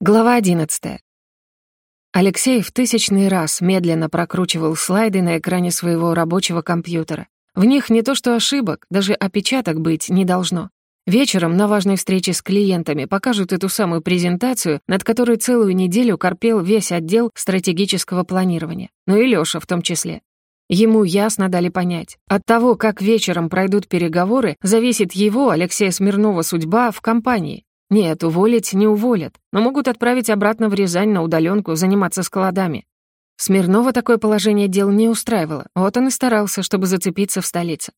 Глава 11. Алексей в тысячный раз медленно прокручивал слайды на экране своего рабочего компьютера. В них не то что ошибок, даже опечаток быть не должно. Вечером на важной встрече с клиентами покажут эту самую презентацию, над которой целую неделю корпел весь отдел стратегического планирования. Ну и Лёша в том числе. Ему ясно дали понять. От того, как вечером пройдут переговоры, зависит его, Алексея Смирнова, судьба в компании. Нет, уволить не уволят, но могут отправить обратно в Рязань на удаленку заниматься складами. Смирнова такое положение дел не устраивало, вот он и старался, чтобы зацепиться в столице.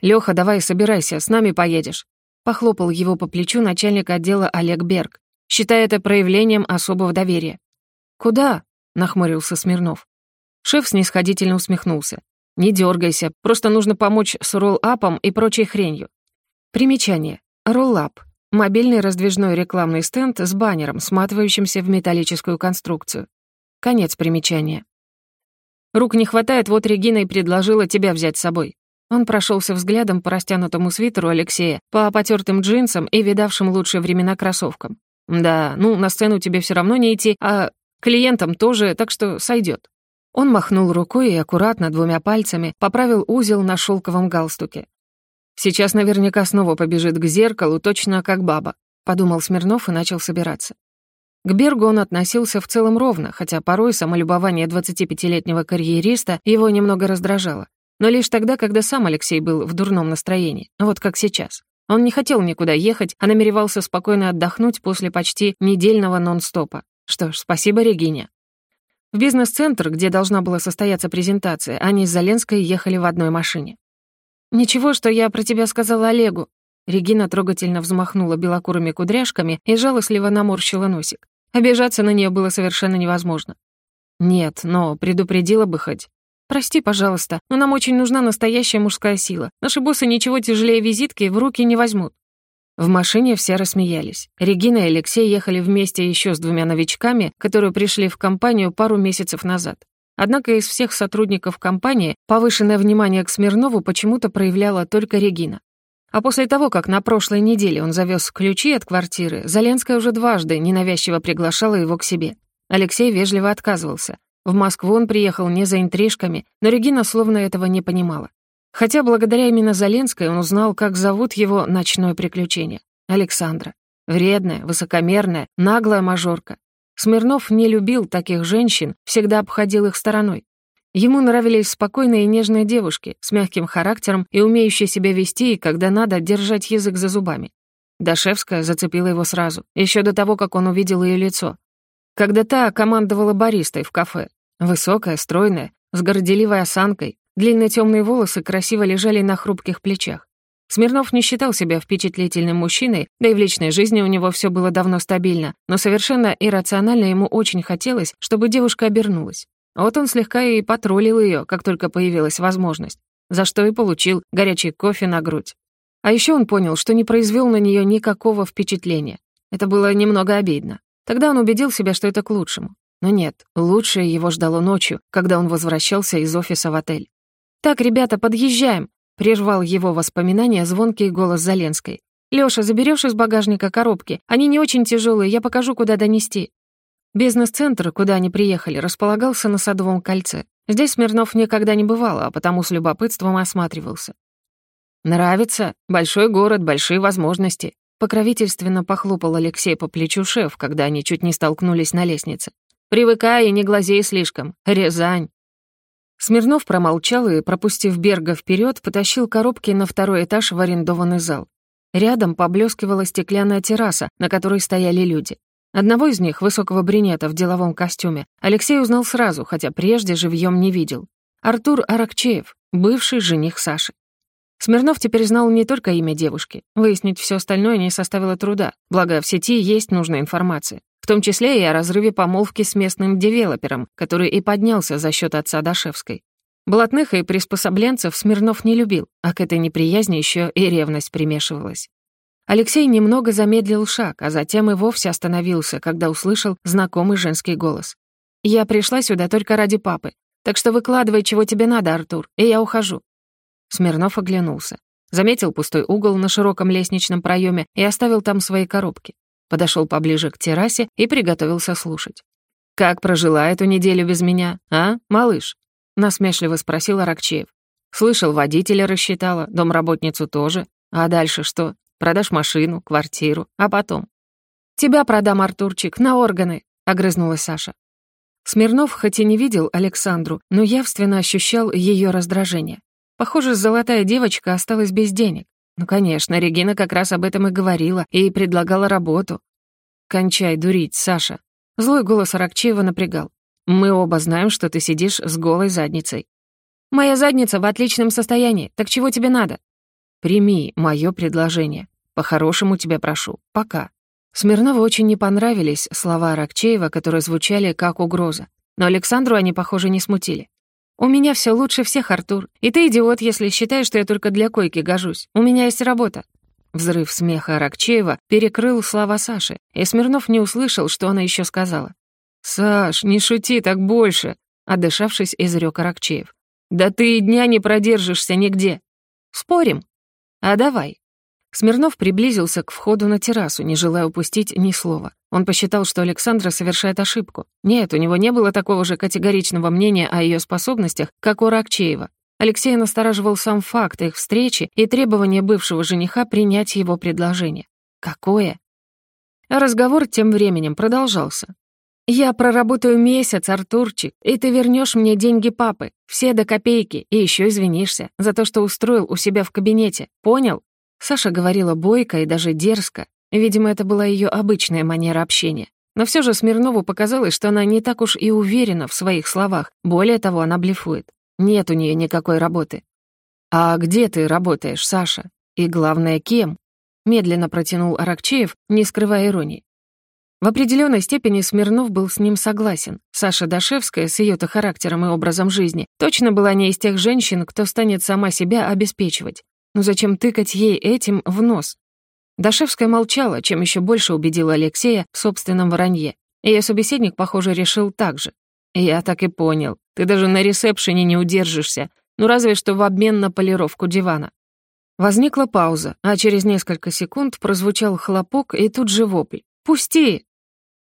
«Лёха, давай собирайся, с нами поедешь», — похлопал его по плечу начальник отдела Олег Берг, считая это проявлением особого доверия. «Куда?» — нахмурился Смирнов. Шеф снисходительно усмехнулся. «Не дергайся, просто нужно помочь с ролл-апом и прочей хренью». Примечание. Ролл-ап Мобильный раздвижной рекламный стенд с баннером, сматывающимся в металлическую конструкцию. Конец примечания. «Рук не хватает, вот Регина и предложила тебя взять с собой». Он прошелся взглядом по растянутому свитеру Алексея, по потертым джинсам и видавшим лучшие времена кроссовкам. «Да, ну, на сцену тебе все равно не идти, а клиентам тоже, так что сойдет. Он махнул рукой и аккуратно двумя пальцами поправил узел на шелковом галстуке. Сейчас наверняка снова побежит к зеркалу, точно как баба», — подумал Смирнов и начал собираться. К Бергу он относился в целом ровно, хотя порой самолюбование 25-летнего карьериста его немного раздражало. Но лишь тогда, когда сам Алексей был в дурном настроении, вот как сейчас. Он не хотел никуда ехать, а намеревался спокойно отдохнуть после почти недельного нон-стопа. Что ж, спасибо Регине. В бизнес-центр, где должна была состояться презентация, они с Заленской ехали в одной машине. «Ничего, что я про тебя сказала Олегу». Регина трогательно взмахнула белокурыми кудряшками и жалостливо наморщила носик. Обижаться на нее было совершенно невозможно. «Нет, но предупредила бы хоть». «Прости, пожалуйста, но нам очень нужна настоящая мужская сила. Наши боссы ничего тяжелее визитки в руки не возьмут». В машине все рассмеялись. Регина и Алексей ехали вместе еще с двумя новичками, которые пришли в компанию пару месяцев назад. Однако из всех сотрудников компании повышенное внимание к Смирнову почему-то проявляла только Регина. А после того, как на прошлой неделе он завез ключи от квартиры, Заленская уже дважды ненавязчиво приглашала его к себе. Алексей вежливо отказывался. В Москву он приехал не за интрижками, но Регина словно этого не понимала. Хотя благодаря именно Заленской он узнал, как зовут его ночное приключение. Александра. Вредная, высокомерная, наглая мажорка, Смирнов не любил таких женщин, всегда обходил их стороной. Ему нравились спокойные и нежные девушки, с мягким характером и умеющие себя вести, когда надо, держать язык за зубами. Дашевская зацепила его сразу, еще до того, как он увидел ее лицо. Когда та командовала баристой в кафе. Высокая, стройная, с горделивой осанкой, длинные темные волосы красиво лежали на хрупких плечах. Смирнов не считал себя впечатлительным мужчиной, да и в личной жизни у него все было давно стабильно, но совершенно иррационально ему очень хотелось, чтобы девушка обернулась. Вот он слегка и потроллил ее, как только появилась возможность, за что и получил горячий кофе на грудь. А еще он понял, что не произвел на нее никакого впечатления. Это было немного обидно. Тогда он убедил себя, что это к лучшему. Но нет, лучшее его ждало ночью, когда он возвращался из офиса в отель. «Так, ребята, подъезжаем!» Прервал его воспоминания звонкий голос Заленской. «Лёша, заберёшь из багажника коробки? Они не очень тяжелые, я покажу, куда донести». Бизнес-центр, куда они приехали, располагался на Садовом кольце. Здесь Смирнов никогда не бывал, а потому с любопытством осматривался. «Нравится? Большой город, большие возможности», покровительственно похлопал Алексей по плечу шеф, когда они чуть не столкнулись на лестнице. «Привыкай и не глазей слишком. Рязань. Смирнов промолчал и, пропустив Берга вперед, потащил коробки на второй этаж в арендованный зал. Рядом поблескивала стеклянная терраса, на которой стояли люди. Одного из них, высокого брюнета в деловом костюме, Алексей узнал сразу, хотя прежде живьем не видел. Артур Аракчеев, бывший жених Саши. Смирнов теперь знал не только имя девушки. Выяснить все остальное не составило труда, благо в сети есть нужная информация в том числе и о разрыве помолвки с местным девелопером, который и поднялся за счет отца Дашевской. Блатных и приспособленцев Смирнов не любил, а к этой неприязни еще и ревность примешивалась. Алексей немного замедлил шаг, а затем и вовсе остановился, когда услышал знакомый женский голос. «Я пришла сюда только ради папы, так что выкладывай, чего тебе надо, Артур, и я ухожу». Смирнов оглянулся. Заметил пустой угол на широком лестничном проеме и оставил там свои коробки. Подошел поближе к террасе и приготовился слушать. «Как прожила эту неделю без меня, а, малыш?» — насмешливо спросил Аракчеев. «Слышал, водителя рассчитала, домработницу тоже. А дальше что? Продашь машину, квартиру, а потом?» «Тебя продам, Артурчик, на органы», — огрызнулась Саша. Смирнов хоть и не видел Александру, но явственно ощущал ее раздражение. Похоже, золотая девочка осталась без денег. Ну, конечно, Регина как раз об этом и говорила, и предлагала работу. «Кончай дурить, Саша». Злой голос Аракчеева напрягал. «Мы оба знаем, что ты сидишь с голой задницей». «Моя задница в отличном состоянии, так чего тебе надо?» «Прими мое предложение. По-хорошему тебя прошу. Пока». Смирнову очень не понравились слова Аракчеева, которые звучали как угроза. Но Александру они, похоже, не смутили. «У меня все лучше всех, Артур. И ты идиот, если считаешь, что я только для койки гожусь. У меня есть работа». Взрыв смеха Аракчеева перекрыл слова Саши, и Смирнов не услышал, что она еще сказала. «Саш, не шути так больше», — отдышавшись, изрек Аракчеев. «Да ты и дня не продержишься нигде». «Спорим?» «А давай». Смирнов приблизился к входу на террасу, не желая упустить ни слова. Он посчитал, что Александра совершает ошибку. Нет, у него не было такого же категоричного мнения о ее способностях, как у Ракчеева. Алексей настораживал сам факт их встречи и требование бывшего жениха принять его предложение. Какое? Разговор тем временем продолжался. «Я проработаю месяц, Артурчик, и ты вернешь мне деньги папы, все до копейки, и еще извинишься за то, что устроил у себя в кабинете. Понял?» Саша говорила бойко и даже дерзко. Видимо, это была ее обычная манера общения. Но все же Смирнову показалось, что она не так уж и уверена в своих словах. Более того, она блефует. Нет у нее никакой работы. «А где ты работаешь, Саша? И главное, кем?» Медленно протянул Аракчеев, не скрывая иронии. В определенной степени Смирнов был с ним согласен. Саша Дашевская с ее-то характером и образом жизни точно была не из тех женщин, кто станет сама себя обеспечивать. Ну зачем тыкать ей этим в нос? Дашевская молчала, чем еще больше убедила Алексея в собственном вранье. Ее собеседник, похоже, решил так же. «Я так и понял. Ты даже на ресепшене не удержишься. Ну разве что в обмен на полировку дивана». Возникла пауза, а через несколько секунд прозвучал хлопок и тут же вопль. «Пусти!»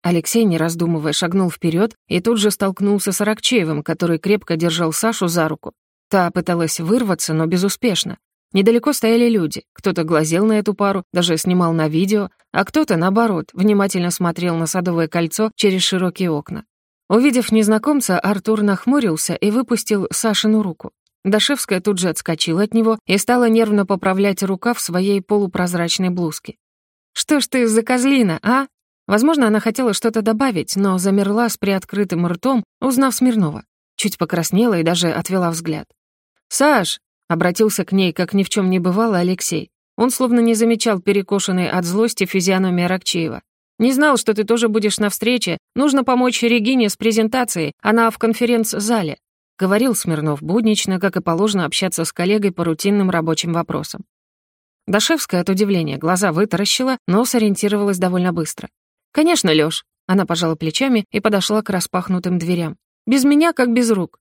Алексей, не раздумывая, шагнул вперед и тут же столкнулся с Аракчеевым, который крепко держал Сашу за руку. Та пыталась вырваться, но безуспешно. Недалеко стояли люди. Кто-то глазел на эту пару, даже снимал на видео, а кто-то, наоборот, внимательно смотрел на Садовое кольцо через широкие окна. Увидев незнакомца, Артур нахмурился и выпустил Сашину руку. Дашевская тут же отскочила от него и стала нервно поправлять рукав своей полупрозрачной блузки. «Что ж ты за козлина, а?» Возможно, она хотела что-то добавить, но замерла с приоткрытым ртом, узнав Смирнова. Чуть покраснела и даже отвела взгляд. «Саш, Обратился к ней, как ни в чем не бывало, Алексей. Он словно не замечал перекошенной от злости физиономии Аракчеева. «Не знал, что ты тоже будешь на встрече. Нужно помочь Регине с презентацией. Она в конференц-зале», — говорил Смирнов буднично, как и положено общаться с коллегой по рутинным рабочим вопросам. Дашевская от удивления глаза вытаращила, но сориентировалась довольно быстро. «Конечно, Лёш», — она пожала плечами и подошла к распахнутым дверям. «Без меня как без рук.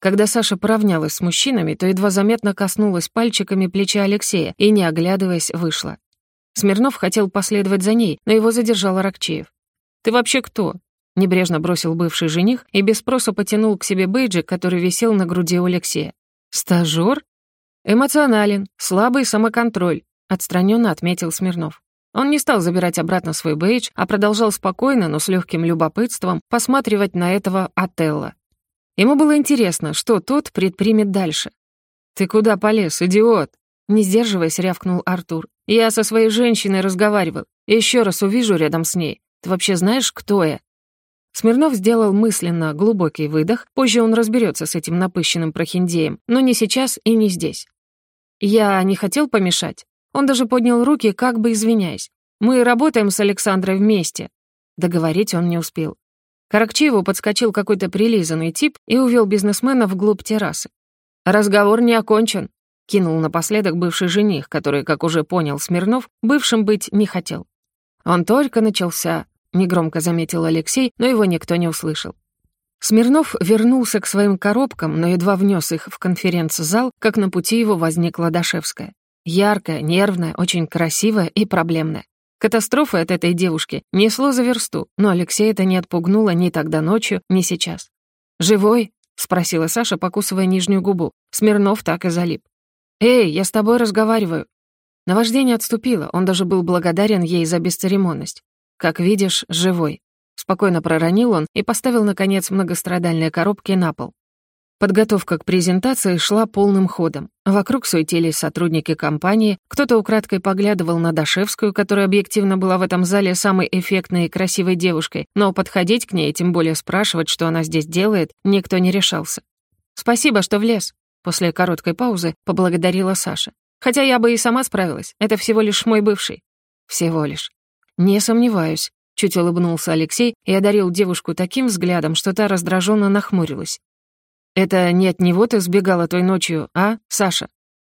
Когда Саша поравнялась с мужчинами, то едва заметно коснулась пальчиками плеча Алексея и, не оглядываясь, вышла. Смирнов хотел последовать за ней, но его задержал Аракчеев. «Ты вообще кто?» Небрежно бросил бывший жених и без спроса потянул к себе бейджик, который висел на груди у Алексея. «Стажёр?» «Эмоционален, слабый самоконтроль», — отстраненно отметил Смирнов. Он не стал забирать обратно свой бейдж, а продолжал спокойно, но с легким любопытством посматривать на этого Отелла. Ему было интересно, что тот предпримет дальше. «Ты куда полез, идиот?» Не сдерживаясь, рявкнул Артур. «Я со своей женщиной разговаривал. Еще раз увижу рядом с ней. Ты вообще знаешь, кто я?» Смирнов сделал мысленно глубокий выдох, позже он разберется с этим напыщенным прохиндеем, но не сейчас и не здесь. Я не хотел помешать. Он даже поднял руки, как бы извиняясь. Мы работаем с Александрой вместе. Договорить он не успел. К подскочил какой-то прилизанный тип и увел бизнесмена вглубь террасы. «Разговор не окончен», — кинул напоследок бывший жених, который, как уже понял Смирнов, бывшим быть не хотел. «Он только начался», — негромко заметил Алексей, но его никто не услышал. Смирнов вернулся к своим коробкам, но едва внес их в конференц-зал, как на пути его возникла Дашевская. Яркая, нервная, очень красивая и проблемная. Катастрофы от этой девушки несло за версту, но Алексей это не отпугнуло ни тогда ночью, ни сейчас. «Живой?» — спросила Саша, покусывая нижнюю губу. Смирнов так и залип. «Эй, я с тобой разговариваю». Наваждение отступило, он даже был благодарен ей за бесцеремонность. «Как видишь, живой». Спокойно проронил он и поставил, наконец, многострадальные коробки на пол. Подготовка к презентации шла полным ходом. Вокруг суетились сотрудники компании, кто-то украдкой поглядывал на Дашевскую, которая объективно была в этом зале самой эффектной и красивой девушкой, но подходить к ней, тем более спрашивать, что она здесь делает, никто не решался. «Спасибо, что влез», — после короткой паузы поблагодарила Саша. «Хотя я бы и сама справилась, это всего лишь мой бывший». «Всего лишь». «Не сомневаюсь», — чуть улыбнулся Алексей и одарил девушку таким взглядом, что та раздраженно нахмурилась. «Это не от него ты сбегала той ночью, а, Саша?»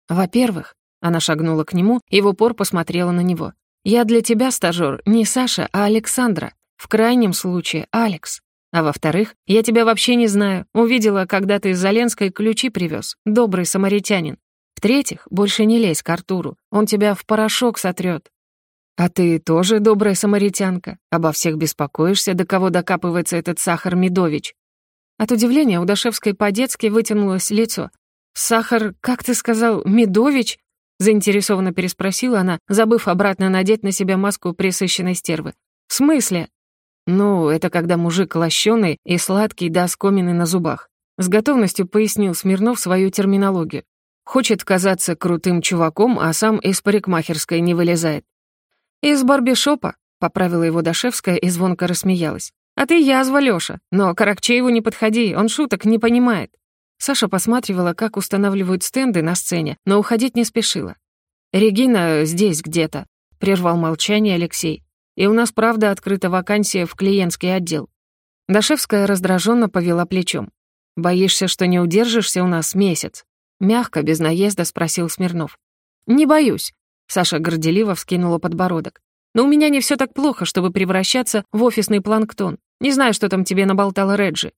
«Во-первых», — она шагнула к нему и в упор посмотрела на него. «Я для тебя, стажёр, не Саша, а Александра. В крайнем случае, Алекс. А во-вторых, я тебя вообще не знаю. Увидела, когда ты из Заленской ключи привез. Добрый самаритянин. В-третьих, больше не лезь к Артуру. Он тебя в порошок сотрет. А ты тоже добрая самаритянка. Обо всех беспокоишься, до кого докапывается этот Сахар Медович. От удивления у Дашевской по-детски вытянулось лицо. «Сахар, как ты сказал, Медович?» заинтересованно переспросила она, забыв обратно надеть на себя маску присыщенной стервы. «В смысле?» «Ну, это когда мужик лощеный и сладкий до оскомины на зубах», с готовностью пояснил Смирнов свою терминологию. Хочет казаться крутым чуваком, а сам из парикмахерской не вылезает. «Из барбишопа», — поправила его Дашевская и звонко рассмеялась. «А ты язва, Лёша, но к не подходи, он шуток не понимает». Саша посматривала, как устанавливают стенды на сцене, но уходить не спешила. «Регина здесь где-то», — прервал молчание Алексей. «И у нас, правда, открыта вакансия в клиентский отдел». Дашевская раздраженно повела плечом. «Боишься, что не удержишься у нас месяц?» Мягко, без наезда спросил Смирнов. «Не боюсь», — Саша горделиво вскинула подбородок. Но у меня не все так плохо, чтобы превращаться в офисный планктон. Не знаю, что там тебе наболтала Реджи».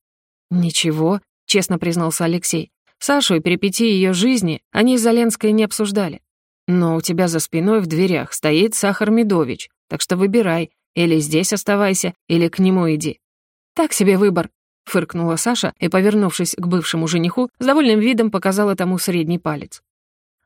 «Ничего», — честно признался Алексей. «Сашу и перипетии ее жизни они с Заленской не обсуждали. Но у тебя за спиной в дверях стоит Сахар Медович, так что выбирай, или здесь оставайся, или к нему иди». «Так себе выбор», — фыркнула Саша и, повернувшись к бывшему жениху, с довольным видом показала тому средний палец.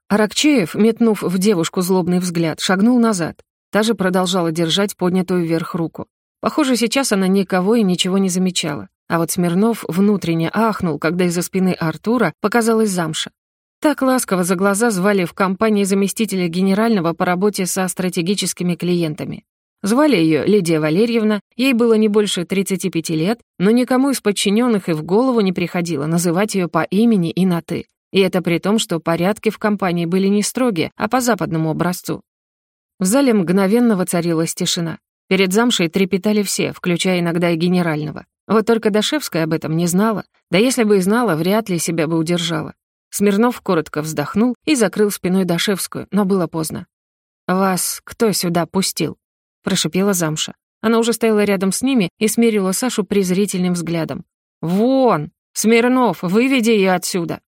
Аракчеев, метнув в девушку злобный взгляд, шагнул назад. Та же продолжала держать поднятую вверх руку. Похоже, сейчас она никого и ничего не замечала. А вот Смирнов внутренне ахнул, когда из-за спины Артура показалась замша. Так ласково за глаза звали в компании заместителя генерального по работе со стратегическими клиентами. Звали ее Лидия Валерьевна, ей было не больше 35 лет, но никому из подчиненных и в голову не приходило называть ее по имени и на «ты». И это при том, что порядки в компании были не строгие, а по западному образцу. В зале мгновенно воцарилась тишина. Перед замшей трепетали все, включая иногда и генерального. Вот только Дашевская об этом не знала, да если бы и знала, вряд ли себя бы удержала. Смирнов коротко вздохнул и закрыл спиной Дашевскую, но было поздно. «Вас кто сюда пустил?» — прошипела замша. Она уже стояла рядом с ними и смерила Сашу презрительным взглядом. «Вон! Смирнов, выведи ее отсюда!»